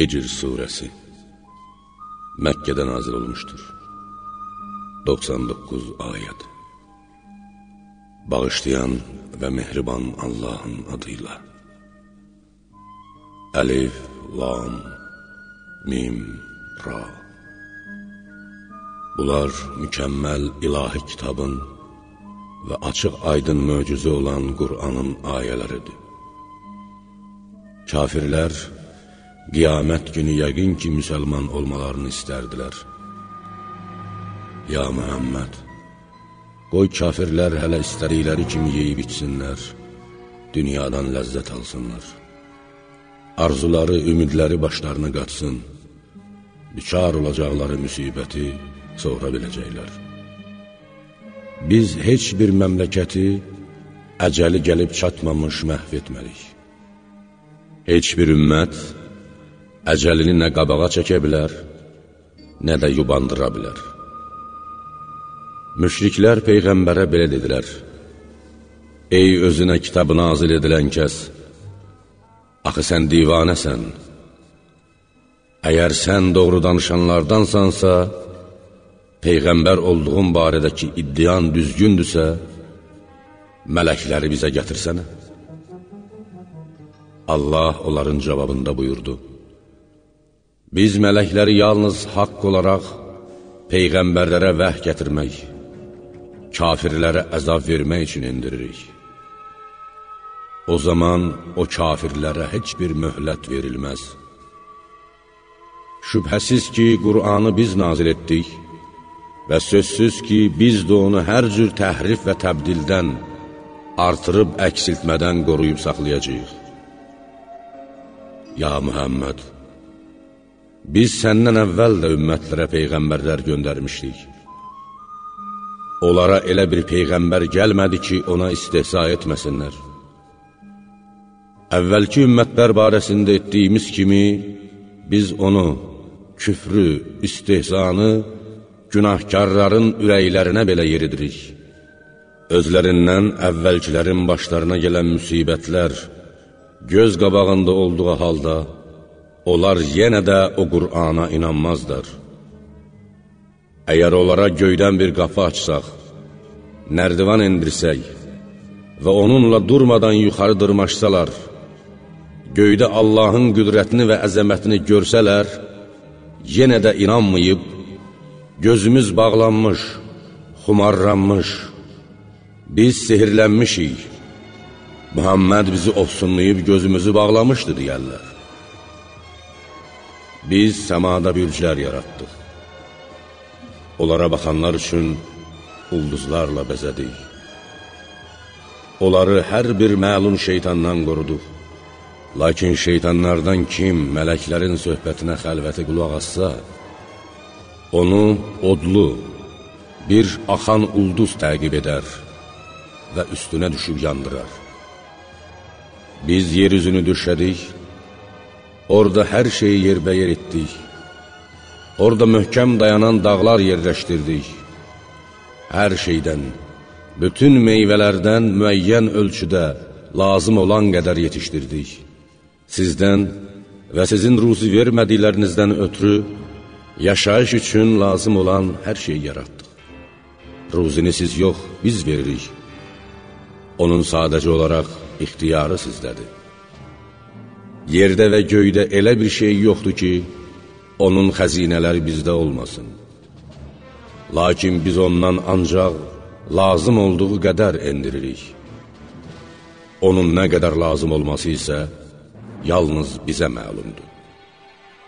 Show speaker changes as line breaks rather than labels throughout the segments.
Hicr Suresi. Məkkədə nazil olmuşdur 99 ayəd Bağışlayan və mehriban Allahın adıyla. Əlif, Lam, Mim, Ra. Bunlar mükəmməl ilahi kitabın və açıq aydın möcüzə olan Qur'anın ayələridir. Kafirlər qiyamət günü yəqin ki, müsəlman olmalarını istərdilər. Ya Mühəmməd, qoy kafirlər hələ istədikləri kimi yeyib içsinlər, dünyadan ləzzət alsınlar. Arzuları, ümidləri başlarına qatsın, dükar olacaqları müsibəti sonra biləcəklər. Biz heç bir məmləkəti əcəli gəlib çatmamış məhv etmərik. Heç bir ümmət əcəlini nə qabağa çəkə bilər, nə də yubandıra bilər. Müşriklər Peyğəmbərə belə dedilər, Ey özünə kitabı nazil edilən kəs, axı sən divanəsən, əgər sən doğru danışanlardansansa, Peyğəmbər olduğun barədəki iddian düzgündürsə, mələkləri bizə gətirsənə. Allah onların cavabında buyurdu, Biz mələkləri yalnız haqq olaraq Peyğəmbərlərə vəh gətirmək, kafirlərə əzab vermək üçün indiririk. O zaman o kafirlərə heç bir möhlət verilməz. Şübhəsiz ki, Qur'anı biz nazil etdik və sözsüz ki, biz də onu hər cür təhrif və təbdildən, artırıb əksiltmədən qoruyub saxlayacaq. Ya Mühəmməd, biz səndən əvvəl də ümmətlərə peyğəmbərlər göndərmişdik. Onlara elə bir peyğəmbər gəlmədi ki, ona istehsa etməsinlər. Əvvəlki ümmətlər barəsində etdiyimiz kimi, biz onu, küfrü, istehsanı, günahkarların ürəklərinə belə yeridirik. Özlərindən əvvəlkilərin başlarına gələn müsibətlər, göz qabağında olduğu halda, onlar yenə də o Qur'ana inanmazlar. Əgər onlara göydən bir qapı açsaq, nərdivan endirsək və onunla durmadan yuxarı dırmaşsalar, göydə Allahın qüdrətini və əzəmətini görsələr, yenə də inanmayıb, gözümüz bağlanmış, xumarlanmış, biz sehirlənmişik, Muhammed bizi ofsunlayıb gözümüzü bağlamışdı deyərlər. Biz səmada bürclər yaratdıq. Onlara baxanlar üçün ulduzlarla bəzədik. Onları hər bir məlum şeytandan qoruduq. Lakin şeytanlardan kim mələklərin söhbətinə xəlvəti qulaq assa, onu odlu, bir axan ulduz təqib edər və üstünə düşüb yandırar. Biz yer üzünü düşədik, orada hər şeyi yerbəyer etdik. Orada möhkəm dayanan dağlar yerləşdirdik. Hər şeydən, bütün meyvələrdən müəyyən ölçüdə lazım olan qədər yetişdirdik. Sizdən və sizin ruzi vermədiklərinizdən ötürü yaşayış üçün lazım olan hər şeyi yaratdıq. Ruzini siz yox, biz veririk. Onun sadəcə olaraq ixtiyarı sizdədir. Yerdə və göydə elə bir şey yoxdur ki, onun xəzinələri bizdə olmasın. Lakin biz ondan ancaq lazım olduğu qədər endiririk. Onun nə qədər lazım olması isə yalnız bizə məlumdur.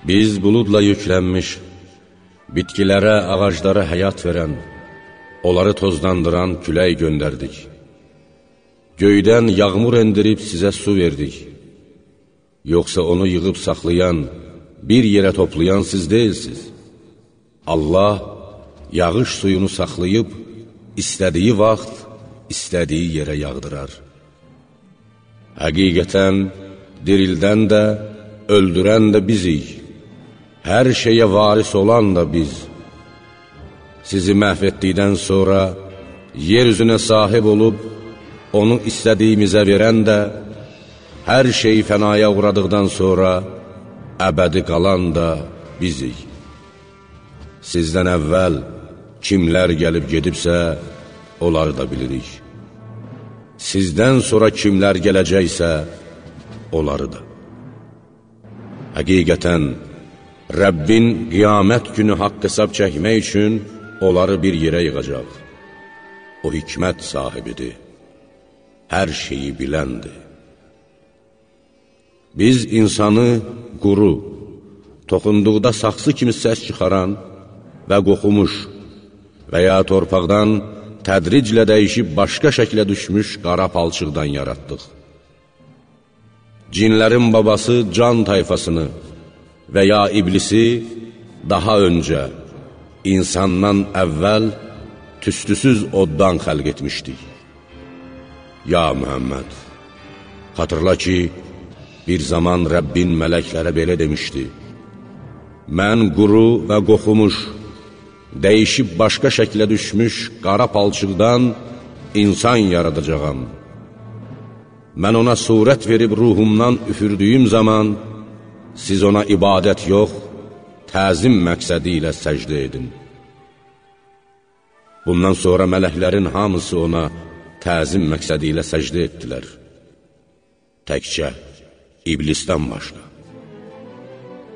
Biz buludla yüklənmiş, bitkilərə, ağaclara həyat verən, onları tozlandıran külək göndərdik. Göydən yağmur endirib sizə su verdik. Yoxsa onu yığıb saxlayan, bir yerə toplayan siz deyilsiz. Allah yağış suyunu saxlayıb, istədiyi vaxt, istədiyi yerə yağdırar. Həqiqətən, dirildən də, öldürən də bizik. Hər şeyə varis olan da biz. Sizi məhv etdikdən sonra, yer üzünə sahib olub, onu istədiyimizə verən də, hər şey fənaya uğradıqdan sonra əbədi qalan da bizik. Sizdən əvvəl kimlər gəlib gedibsə, onları da bilirik. Sizdən sonra kimlər gələcəksə, onları da. Həqiqətən, Rəbbin qiyamət günü haqq hesab çəkmək üçün onları bir yerə yığacaq. O hikmət sahibidir, hər şeyi biləndir. Biz insanı quru, toxunduqda saxsı kimi səs çıxaran və qoxumuş və ya torpaqdan tədriclə dəyişib başqa şəklə düşmüş qara palçıqdan yaratdıq. Cinlərin babası can tayfasını və ya iblisi daha öncə, insandan əvvəl tüstüsüz oddan xəlq etmişdik. Ya Mühəmməd, xatırla ki, bir zaman Rəbbin mələklərə belə demişdi, Mən quru və qoxumuş, dəyişib başqa şəklə düşmüş qara palçıqdan insan yaradacağam. Mən ona surət verib ruhumdan üfürdüyüm zaman, siz ona ibadət yox, təzim məqsədi ilə səcdə edin. Bundan sonra mələklərin hamısı ona təzim məqsədi ilə səcdə etdilər. Təkcə iblisdən başqa.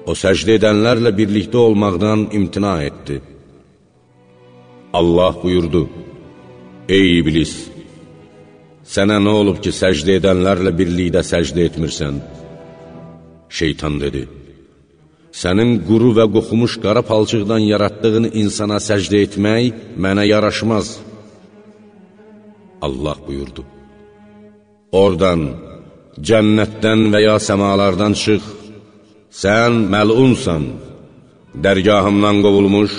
O səcdə edənlərlə birlikdə olmaqdan imtina etdi. Allah buyurdu, Ey iblis, sənə nə olub ki, səcdə edənlərlə birlikdə səcdə etmirsən? Şeytan dedi, sənin quru və qoxumuş qara palçıqdan yaratdığını insana səcdə etmək mənə yaraşmaz. Allah buyurdu, Oradan, cənnətdən və ya səmalardan çıx, sən məlunsan, dərgahımdan qovulmuş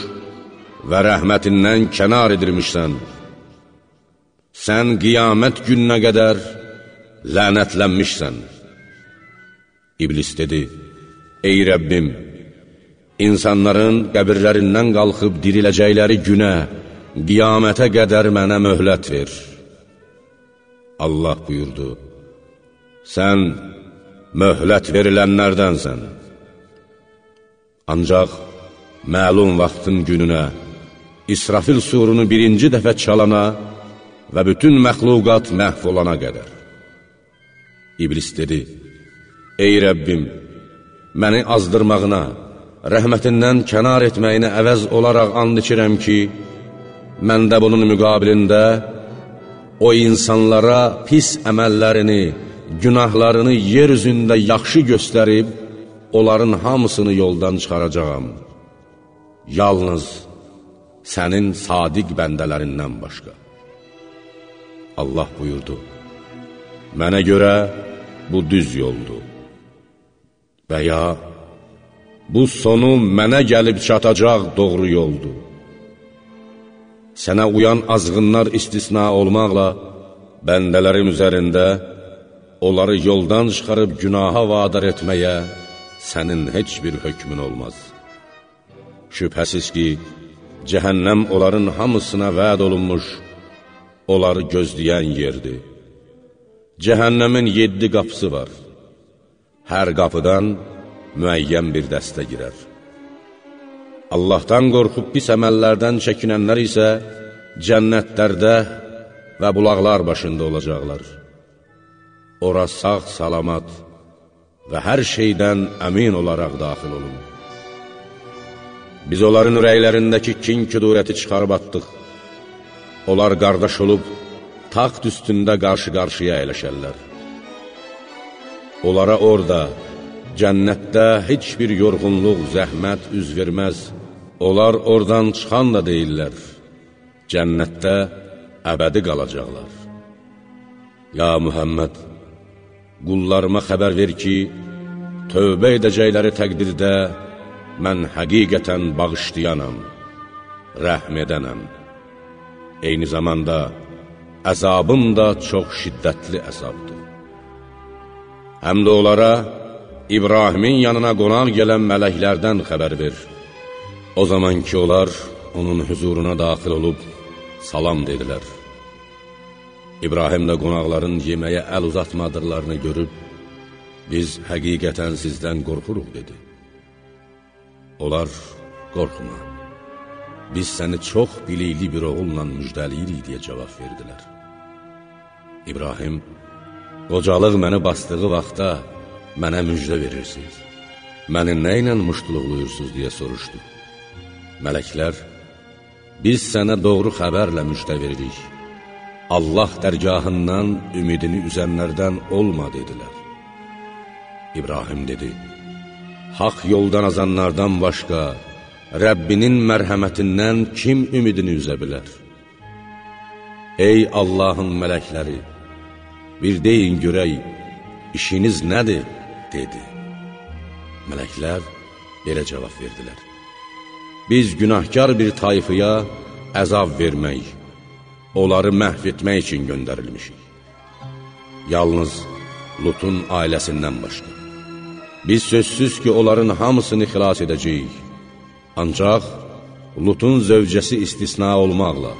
və rəhmətindən kənar edilmişsən. Sən qiyamət gününə qədər lənətlənmişsən. İblis dedi, Ey Rəbbim, insanların qəbirlərindən qalxıb diriləcəkləri günə, qiyamətə qədər mənə möhlət ver. Allah buyurdu, sən möhlət verilənlərdənsən. Ancaq məlum vaxtın gününə, İsrafil surunu birinci dəfə çalana və bütün məxluqat məhv olana qədər. İblis dedi, Ey Rəbbim, məni azdırmağına, rəhmətindən kənar etməyinə əvəz olaraq and içirəm ki, mən də bunun müqabilində o insanlara pis əməllərini, günahlarını yer üzündə yaxşı göstərib, onların hamısını yoldan çıxaracağam. Yalnız sənin sadiq bəndələrindən başqa. Allah buyurdu, Mənə görə bu düz yoldur. Və ya, bu sonu mənə gəlib çatacaq doğru yoldur. Sənə uyan azğınlar istisna olmaqla, bəndələrim üzərində onları yoldan çıxarıb günaha vadar etməyə sənin heç bir hökmün olmaz. Şübhəsiz ki, cəhənnəm onların hamısına vəd olunmuş, onları gözləyən yerdir. Cəhənnəmin yeddi qapısı var. Hər qapıdan müəyyən bir dəstə girər. Allahdan qorxub pis əməllərdən çəkinənlər isə cənnətlərdə və bulaqlar başında olacaqlar. Ora sağ salamat və hər şeydən əmin olaraq daxil olun. Biz onların ürəklərindəki kin küdurəti çıxarıb atdıq. Onlar qardaş olub, taxt üstündə qarşı-qarşıya əyləşərlər. Onlara orada, cənnətdə heç bir yorğunluq, zəhmət üz verməz. Onlar oradan çıxan da deyirlər, cənnətdə əbədi qalacaqlar. Ya Mühəmməd, qullarıma xəbər ver ki, tövbə edəcəkləri təqdirdə mən həqiqətən bağışlayanam, rəhm edənəm. Eyni zamanda əzabım da çox şiddətli əzabdır. Həm də onlara İbrahimin yanına qonaq gələn mələklərdən xəbər ver. O zaman ki, onlar onun hüzuruna daxil olub salam dedilər. İbrahim də qonaqların yeməyə əl uzatmadıqlarını görüb, biz həqiqətən sizdən qorxuruq, dedi. Onlar, qorxma, biz səni çox bilikli bir oğulla müjdəliyirik deyə cavab verdilər. İbrahim, qocalıq məni basdığı vaxtda mənə müjdə verirsiniz. Məni nə ilə muştuluqluyursunuz deyə soruşdu. Mələklər, biz sənə doğru xəbərlə müjdə veririk. Allah dərgahından ümidini üzənlərdən olma, dedilər. İbrahim dedi, Haq yoldan azanlardan başqa, Rəbbinin mərhəmətindən kim ümidini üzə bilər? Ey Allahın mələkləri, bir deyin görək, işiniz nədir? dedi. Mələklər belə cavab verdilər. Biz günahkar bir tayfıya əzab vermək, onları məhv etmək üçün göndərilmişik. Yalnız Lutun ailəsindən başqa. Biz sözsüz ki, onların hamısını xilas edəcəyik. Ancaq Lutun zövcəsi istisna olmaqla,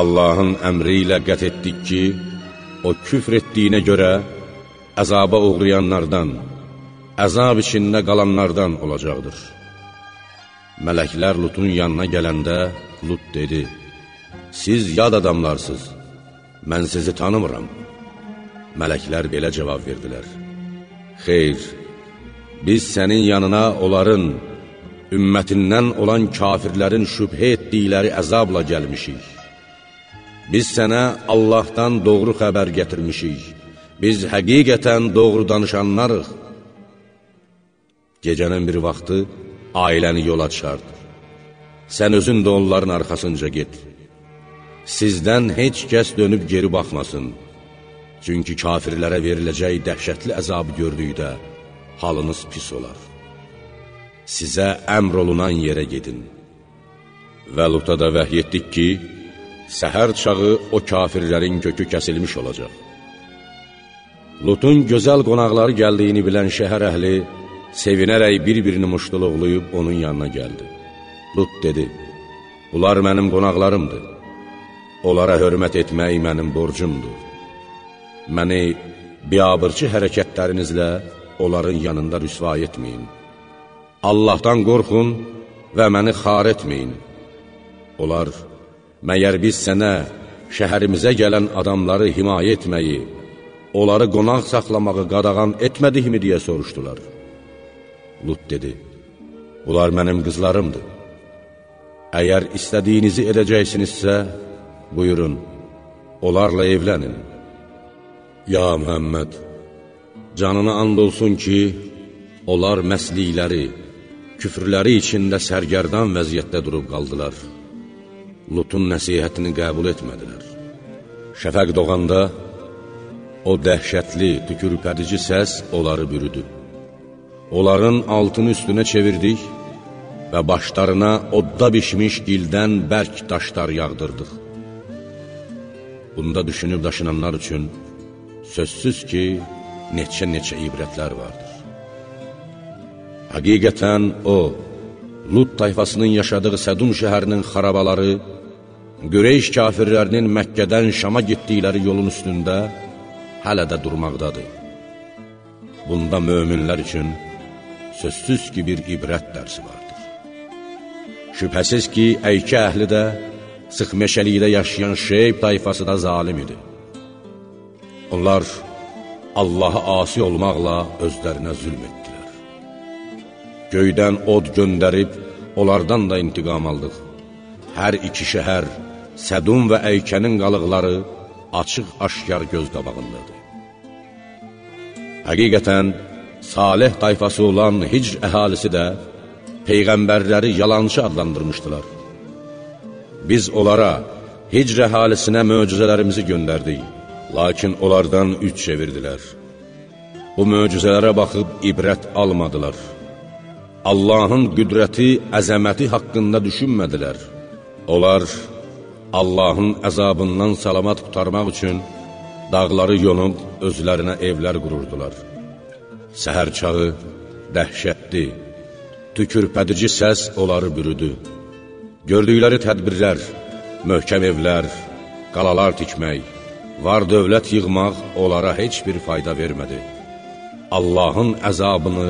Allahın əmri ilə qət etdik ki, o küfr etdiyinə görə əzaba uğrayanlardan, əzab içində qalanlardan olacaqdır. Mələklər Lutun yanına gələndə Lut dedi, Siz yad adamlarsınız, mən sizi tanımıram. Mələklər belə cavab verdilər, Xeyr, biz sənin yanına onların, ümmətindən olan kafirlərin şübhə etdikləri əzabla gəlmişik. Biz sənə Allahdan doğru xəbər gətirmişik. Biz həqiqətən doğru danışanlarıq. Gecənin bir vaxtı ailəni yola çıxart. Sən özün də onların arxasınca get. Sizdən heç kəs dönüb geri baxmasın. Çünki kafirlərə veriləcək dəhşətli əzabı gördükdə halınız pis olar. Sizə əmr olunan yerə gedin. Və Luta da vəhy etdik ki, səhər çağı o kafirlərin kökü kəsilmiş olacaq. Lutun gözəl qonaqları gəldiyini bilən şəhər əhli sevinərək bir-birini muşduluqlayıb onun yanına gəldi. Lut dedi, bunlar mənim qonaqlarımdır, onlara hörmət etmək mənim borcumdur. Məni biabırçı hərəkətlərinizlə onların yanında rüsva etməyin. Allahdan qorxun və məni xar etməyin. Onlar, məyər biz sənə şəhərimizə gələn adamları himayə etməyi, onları qonaq saxlamağı qadağan etmədikmi deyə soruşdular. Lut dedi, bunlar mənim qızlarımdır. Əgər istədiyinizi edəcəksinizsə, buyurun, onlarla evlənin. Ya Mühəmməd, canına and olsun ki, onlar məslikləri, küfrləri içində sərgərdan vəziyyətdə durub qaldılar. Lutun nəsihətini qəbul etmədilər. Şəfəq doğanda, o dəhşətli, tükürpədici səs onları bürüdü. Onların altını üstünə çevirdik və başlarına odda bişmiş gildən bərk daşlar yağdırdıq. Bunda düşünüb daşınanlar üçün sözsüz ki, neçə-neçə ibrətlər vardır. Həqiqətən o, Lut tayfasının yaşadığı Sədum şəhərinin xarabaları, Göreyş kafirlərinin Məkkədən Şama getdikləri yolun üstündə hələ də durmaqdadır. Bunda möminlər üçün sözsüz ki, bir ibrət dərsi vardır. Şübhəsiz ki, əykə əhli də, sıx meşəlikdə yaşayan şeyb tayfası da zalim idi. Onlar Allaha asi olmaqla özlərinə zülm etdilər. Göydən od göndərib, onlardan da intiqam aldıq. Hər iki şəhər, Sədum və Əykənin qalıqları açıq-aşkar göz qabağındadır. Həqiqətən, Salih tayfası olan Hicr əhalisi də Peyğəmbərləri yalançı adlandırmışdılar. Biz onlara, Hicr əhalisinə möcüzələrimizi göndərdik, lakin onlardan üç çevirdilər. Bu möcüzələrə baxıb ibrət almadılar. Allahın qüdrəti, əzəməti haqqında düşünmədilər. Onlar Allahın əzabından salamat qutarmaq üçün dağları yonub özlərinə evlər qururdular. Səhər çağı dəhşətli, tükürpədici səs onları bürüdü. Gördükləri tədbirlər, möhkəm evlər, qalalar tikmək, var dövlət yığmaq onlara heç bir fayda vermədi. Allahın əzabını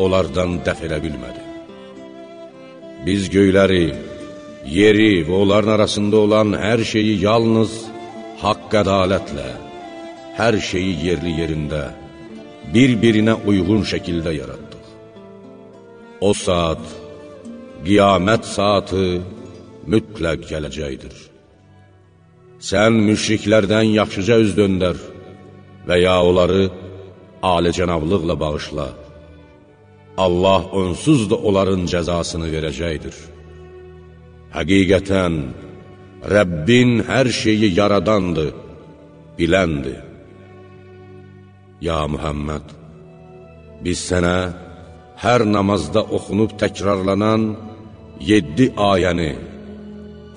onlardan dəf edə bilmədi. Biz göyləri, yeri və onların arasında olan hər şeyi yalnız haqq ədalətlə, hər şeyi yerli yerində, bir-birinə uyğun şəkildə yaratdıq. O saat, qiyamət saatı mütləq gələcəkdir. Sən müşriklərdən yaxşıca üz döndər və ya onları alicənablıqla bağışla. Allah onsuz da onların cəzasını verəcəkdir. Həqiqətən, Rəbbin hər şeyi yaradandır, biləndir. Ya Muhammed, biz sənə hər namazda oxunub təkrarlanan yeddi ayəni,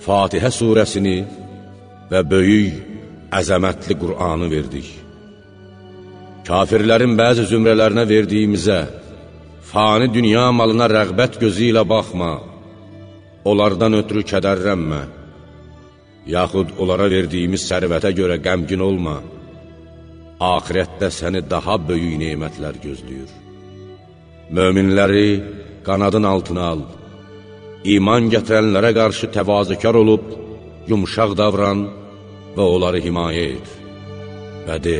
Fatihə surəsini və böyük, əzəmətli Qur'anı verdik. Kafirlərin bəzi zümrələrinə verdiyimizə, fani dünya malına rəğbət gözü ilə baxma, onlardan ötürü kədərrənmə, yaxud onlara verdiyimiz sərvətə görə qəmgin olma, ahirətdə səni daha böyük neymətlər gözləyir. Möminləri qanadın altına al, iman gətirənlərə qarşı təvazökar olub, yumuşaq davran və onları himayə et. Və de,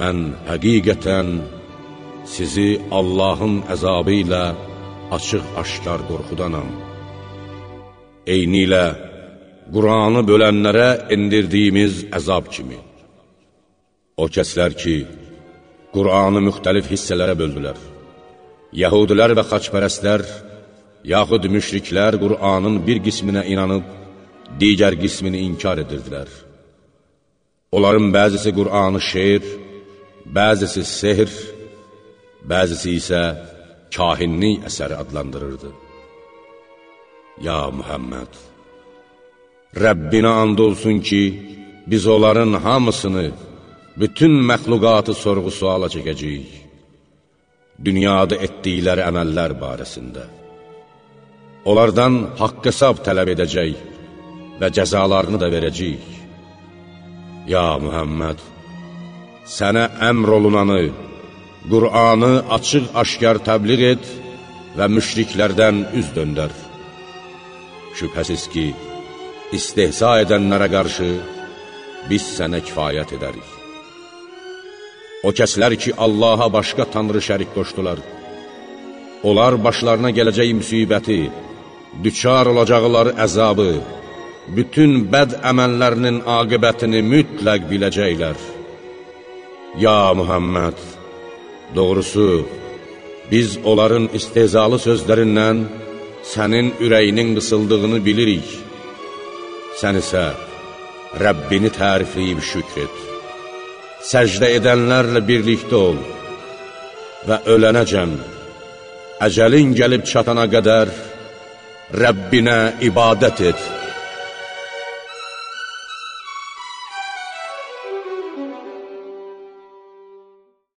mən həqiqətən sizi Allahın əzabı ilə açıq-aşkar qorxudanam. Eyni ilə Quranı bölənlərə indirdiyimiz əzab kimi. O kəslər ki, Quranı müxtəlif hissələrə böldülər. Yəhudilər və xaçpərəstlər, yaxud müşriklər Qur'anın bir qisminə inanıb, digər qismini inkar edirdilər. Onların bəzisi Qur'anı şeir, bəzisi sehr, bəzisi isə kahinlik əsəri adlandırırdı. Ya Muhammed, Rəbbinə and olsun ki, biz onların hamısını, bütün məxluqatı sorğu-suala çəkəcəyik. Dünyada etdikləri əməllər barəsində. Onlardan haqq hesab tələb edəcək və cəzalarını da verəcəyik. Ya Mühəmməd, sənə əmr olunanı, Qur'anı açıq-aşkar təbliğ et və müşriklərdən üz döndər. Şübhəsiz ki, istehza edənlərə qarşı biz sənə kifayət edərik. O kəslər ki, Allaha başqa tanrı şərik qoşdular, onlar başlarına gələcək müsibəti, düçar olacaqları əzabı, bütün bəd əməllərinin aqibətini mütləq biləcəklər. Ya Muhammed, doğrusu, biz onların istezalı sözlərindən sənin ürəyinin qısıldığını bilirik. Sən isə Rəbbini tərifləyib şükr et. Səcdə edənlərlə birlikdə ol və ölənəcəm, əcəlin gəlib çatana qədər Rəbbinə ibadət et.